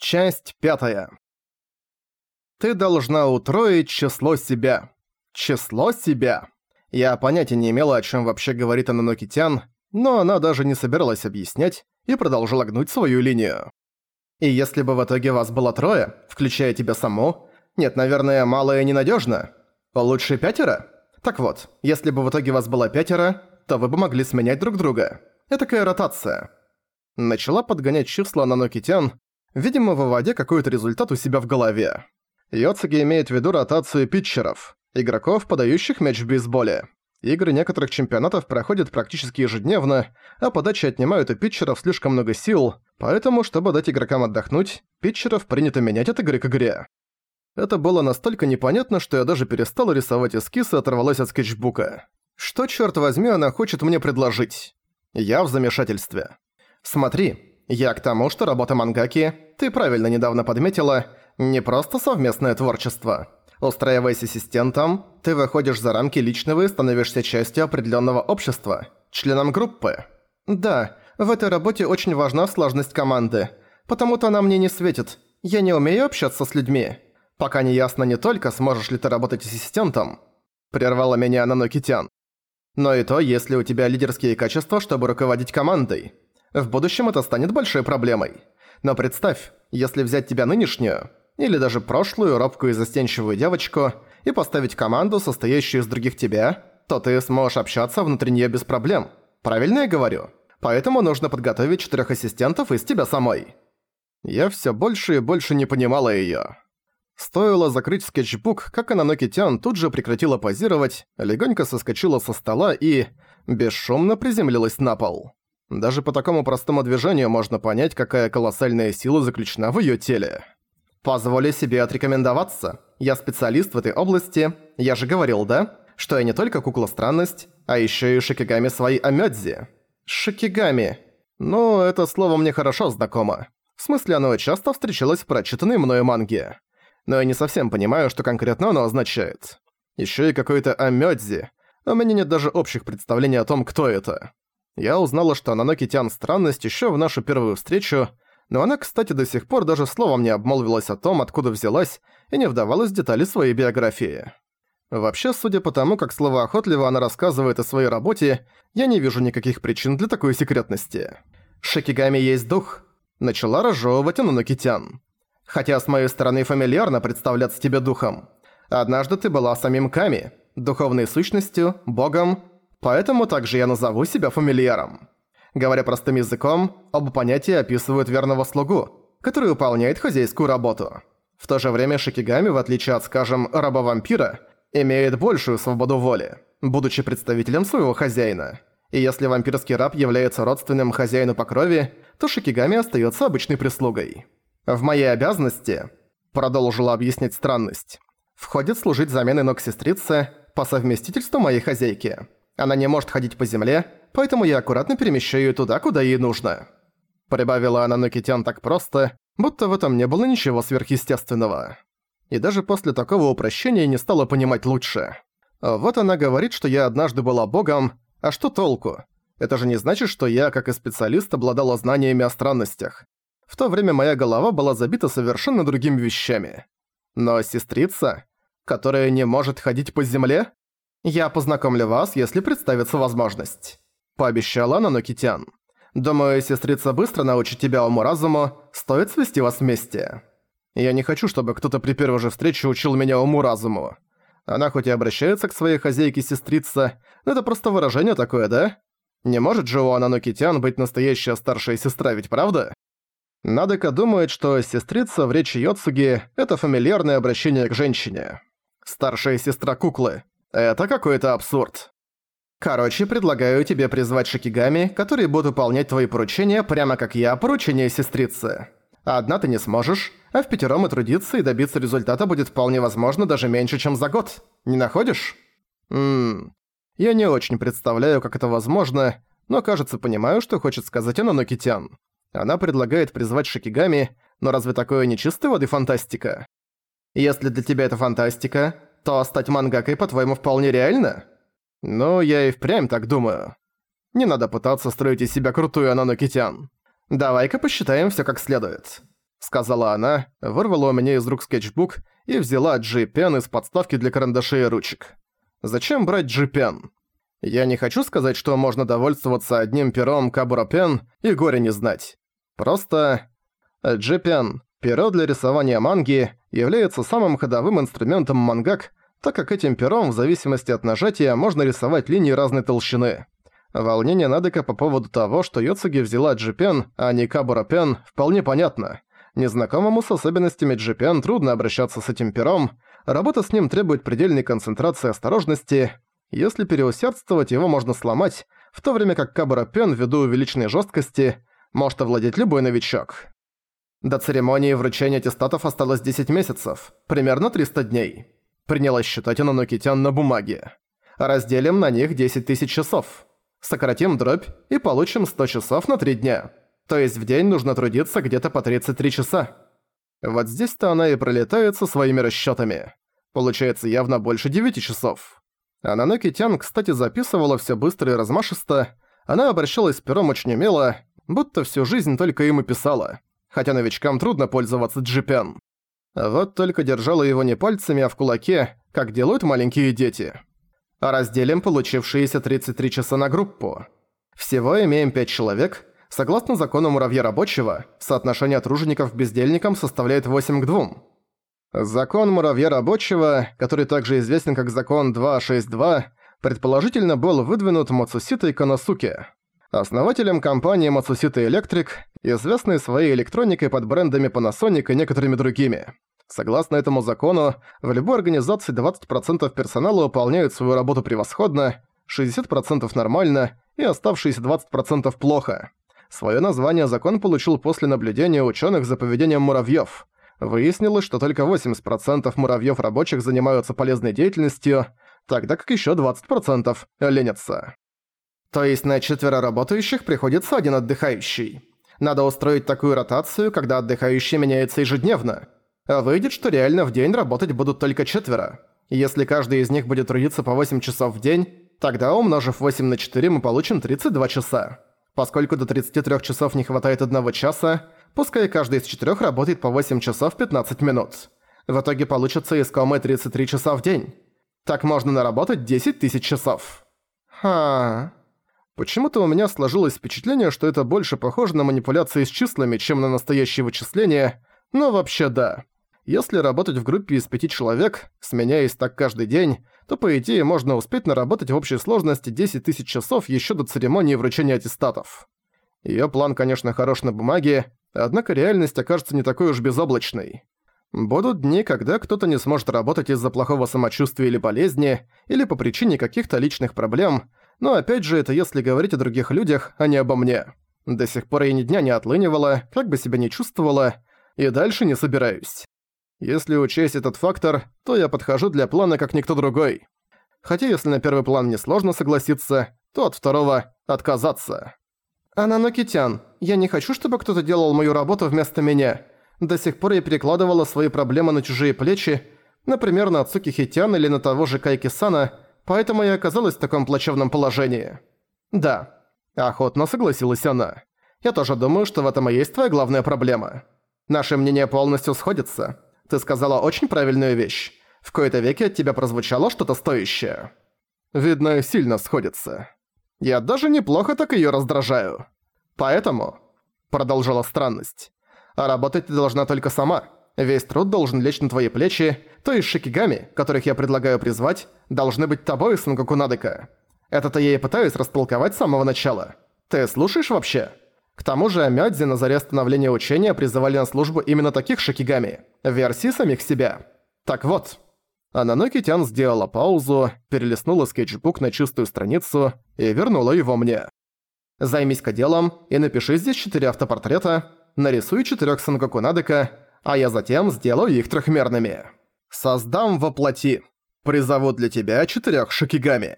Часть пятая. Ты должна утроить число себя. Число себя. Я понятия не имела, о чем вообще говорит Ананокитян, но она даже не собиралась объяснять и продолжила гнуть свою линию. И если бы в итоге вас было трое, включая тебя саму, нет, наверное, мало и ненадежно. Лучше пятеро? Так вот, если бы в итоге вас было пятеро, то вы бы могли сменять друг друга. Этакая ротация. Начала подгонять числа Нанокитян, видимо, выводя какой-то результат у себя в голове. Йоцуги имеет в виду ротацию питчеров, игроков, подающих мяч в бейсболе. Игры некоторых чемпионатов проходят практически ежедневно, а подачи отнимают у питчеров слишком много сил, поэтому, чтобы дать игрокам отдохнуть, питчеров принято менять от игры к игре. Это было настолько непонятно, что я даже перестала рисовать эскиз и оторвалась от скетчбука. Что, черт возьми, она хочет мне предложить? Я в замешательстве. Смотри, я к тому, что работа мангаки, ты правильно недавно подметила, не просто совместное творчество. Устраиваясь ассистентом, ты выходишь за рамки личного и становишься частью определенного общества, членом группы. Да, в этой работе очень важна сложность команды, потому-то она мне не светит. Я не умею общаться с людьми. Пока не ясно не только, сможешь ли ты работать ассистентом, прервала меня Нанокитян, но и то, если у тебя лидерские качества, чтобы руководить командой. В будущем это станет большой проблемой. Но представь, если взять тебя нынешнюю, или даже прошлую робкую и застенчивую девочку, и поставить команду, состоящую из других тебя, то ты сможешь общаться внутри неё без проблем. Правильно я говорю? Поэтому нужно подготовить четырёх ассистентов из тебя самой. Я всё больше и больше не понимала её. Стоило закрыть скетчбук, как Ананокитян тут же прекратила позировать, легонько соскочила со стола и... бесшумно приземлилась на пол. Даже по такому простому движению можно понять, какая колоссальная сила заключена в её теле. Позволю себе отрекомендоваться. Я специалист в этой области. Я же говорил, да? Что я не только кукла-странность, а ещё и шикигами своей Амёдзи. Шикигами. Ну, это слово мне хорошо знакомо. В смысле, оно часто встречалось в прочитанной мною манге. Но я не совсем понимаю, что конкретно оно означает. Ещё и какой-то Амёдзи. У меня нет даже общих представлений о том, кто это. Я узнала, что Ананоки Тян странность еще в нашу первую встречу, но она, кстати, до сих пор даже словом не обмолвилась о том, откуда взялась, и не вдавалась в детали своей биографии. Вообще, судя по тому, как словоохотливо она рассказывает о своей работе, я не вижу никаких причин для такой секретности. «Шикигами есть дух», — начала разжевывать Ананокитян. «Хотя с моей стороны фамильярно представляться тебе духом. Однажды ты была самим Ками, духовной сущностью, богом, Поэтому также я назову себя фамильяром. Говоря простым языком, оба понятия описывают верного слугу, который выполняет хозяйскую работу. В то же время Шикигами, в отличие от, скажем, раба-вампира, имеет большую свободу воли, будучи представителем своего хозяина. И если вампирский раб является родственным хозяину по крови, то Шикигами остается обычной прислугой. В мои обязанности, продолжила объяснять странность, входит служить заменой ног сестрицы по совместительству моей хозяйки. Она не может ходить по земле, поэтому я аккуратно перемещаю её туда, куда ей нужно». Прибавила она Нокитян так просто, будто в этом не было ничего сверхъестественного. И даже после такого упрощения не стала понимать лучше. Вот она говорит, что я однажды была богом, а что толку? Это же не значит, что я, как и специалист, обладала знаниями о странностях. В то время моя голова была забита совершенно другими вещами. Но сестрица, которая не может ходить по земле? «Я познакомлю вас, если представится возможность», – пообещала Нанокитян. «Думаю, сестрица быстро научит тебя уму-разуму, стоит свести вас вместе. Я не хочу, чтобы кто-то при первой же встрече учил меня уму-разуму. Она хоть и обращается к своей хозяйке-сестрица, но это просто выражение такое, да? Не может же у Ананокитян быть настоящая старшая сестра, ведь правда?» Надека думает, что сестрица в речи Йоцуги – это фамильярное обращение к женщине. Старшая сестра куклы. Это какой-то абсурд. Короче, предлагаю тебе призвать шикигами, которые будут выполнять твои поручения, прямо как я, поручение сестрицы. Одна ты не сможешь, а в пятером и трудиться и добиться результата будет вполне возможно даже меньше, чем за год. Не находишь? Ммм... Я не очень представляю, как это возможно, но, кажется, понимаю, что хочет сказать Ананокитян. Она предлагает призвать шикигами, но разве такое не чистой воды фантастика? Если для тебя это фантастика, то стать мангакой, по-твоему, вполне реально? Ну, я и впрямь так думаю. Не надо пытаться строить из себя крутую Ананокитян. Давай-ка посчитаем всё как следует. сказала она, вырвала у меня из рук скетчбук и взяла G-пен из подставки для карандашей и ручек. Зачем брать G-пен? Я не хочу сказать, что можно довольствоваться одним пером Кабура-пен и горе не знать. Просто G-пен, перо для рисования манги, является самым ходовым инструментом мангак, так как этим пером в зависимости от нажатия можно рисовать линии разной толщины. Волнение Надека по поводу того, что Йоцуги взяла G-пен, а не Кабура-пен, вполне понятно. Незнакомому с особенностями G-пен трудно обращаться с этим пером, работа с ним требует предельной концентрации и осторожности. Если переусердствовать, его можно сломать, в то время как Кабура-пен, ввиду увеличенной жесткости, может овладеть любой новичок. До церемонии вручения аттестатов осталось 10 месяцев, примерно 300 дней. Принялась считать Ананокитян на бумаге. Разделим на них 10 тысяч часов. Сократим дробь и получим 100 часов на 3 дня. То есть в день нужно трудиться где-то по 33 часа. Вот здесь-то она и пролетает со своими расчётами. Получается явно больше 9 часов. Ананоки Тян, кстати, записывала всё быстро и размашисто. Она обращалась пером очень умело, будто всю жизнь только им и писала. Хотя новичкам трудно пользоваться джипен. Вот только держала его не пальцами, а в кулаке, как делают маленькие дети. Разделим получившиеся 33 часа на группу. Всего имеем 5 человек. Согласно закону муравья рабочего, соотношение тружеников к бездельникам составляет 8 к 2. Закон муравья рабочего, который также известен как закон 262, предположительно был выдвинут Мацуситой Канасуке, основателем компании Matsushita Electric, известной своей электроникой под брендами Panasonic и некоторыми другими. Согласно этому закону, в любой организации 20% персонала выполняют свою работу превосходно, 60% нормально и оставшиеся 20% плохо. Своё название закон получил после наблюдения учёных за поведением муравьёв. Выяснилось, что только 80% муравьёв рабочих занимаются полезной деятельностью, тогда как ещё 20% ленятся. То есть на четверо работающих приходится один отдыхающий. Надо устроить такую ротацию, когда отдыхающий меняется ежедневно. А выйдет, что реально в день работать будут только четверо. Если каждый из них будет трудиться по 8 часов в день, тогда умножив 8 на 4 мы получим 32 часа. Поскольку до 33 часов не хватает одного часа, пускай каждый из четырех работает по 8 часов 15 минут. В итоге получится искомые 33 часа в день. Так можно наработать 10 тысяч часов. Ха. Почему-то у меня сложилось впечатление, что это больше похоже на манипуляции с числами, чем на настоящее вычисление, но вообще да. Если работать в группе из пяти человек, сменяясь так каждый день, то по идее можно успеть наработать в общей сложности 10 тысяч часов еще до церемонии вручения аттестатов. Её план, конечно, хорош на бумаге, однако реальность окажется не такой уж безоблачной. Будут дни, когда кто-то не сможет работать из-за плохого самочувствия или болезни, или по причине каких-то личных проблем, но опять же это если говорить о других людях, а не обо мне. До сих пор я ни дня не отлынивала, как бы себя не чувствовала, и дальше не собираюсь. Если учесть этот фактор, то я подхожу для плана как никто другой. Хотя если на первый план несложно согласиться, то от второго – отказаться. «Ананокитян, я не хочу, чтобы кто-то делал мою работу вместо меня. До сих пор я перекладывала свои проблемы на чужие плечи, например, на Ацуки Хитян или на того же Кайки-сана, поэтому я оказалась в таком плачевном положении». «Да», – охотно согласилась она. «Я тоже думаю, что в этом и есть твоя главная проблема. Наши мнения полностью сходятся». Ты сказала очень правильную вещь. В кои-то веке от тебя прозвучало что-то стоящее. Видно, сильно сходится. Я даже неплохо так её раздражаю. Поэтому, продолжала странность, а работать ты должна только сама. Весь труд должен лечь на твои плечи, то есть шикигами, которых я предлагаю призвать, должны быть тобой, Сангоку Надека. Это-то я и пытаюсь растолковать с самого начала. Ты слушаешь вообще? К тому же Амёдзи на заре становления учения призывали на службу именно таких шикигами, версии самих себя. Так вот, Ананоки Тян сделала паузу, перелистнула скетчбук на чистую страницу и вернула его мне. Займись-ка делом и напиши здесь четыре автопортрета, нарисуй четырёх Сангоку Надека, а я затем сделаю их трехмерными. Создам воплоти. Призову для тебя четырёх шикигами.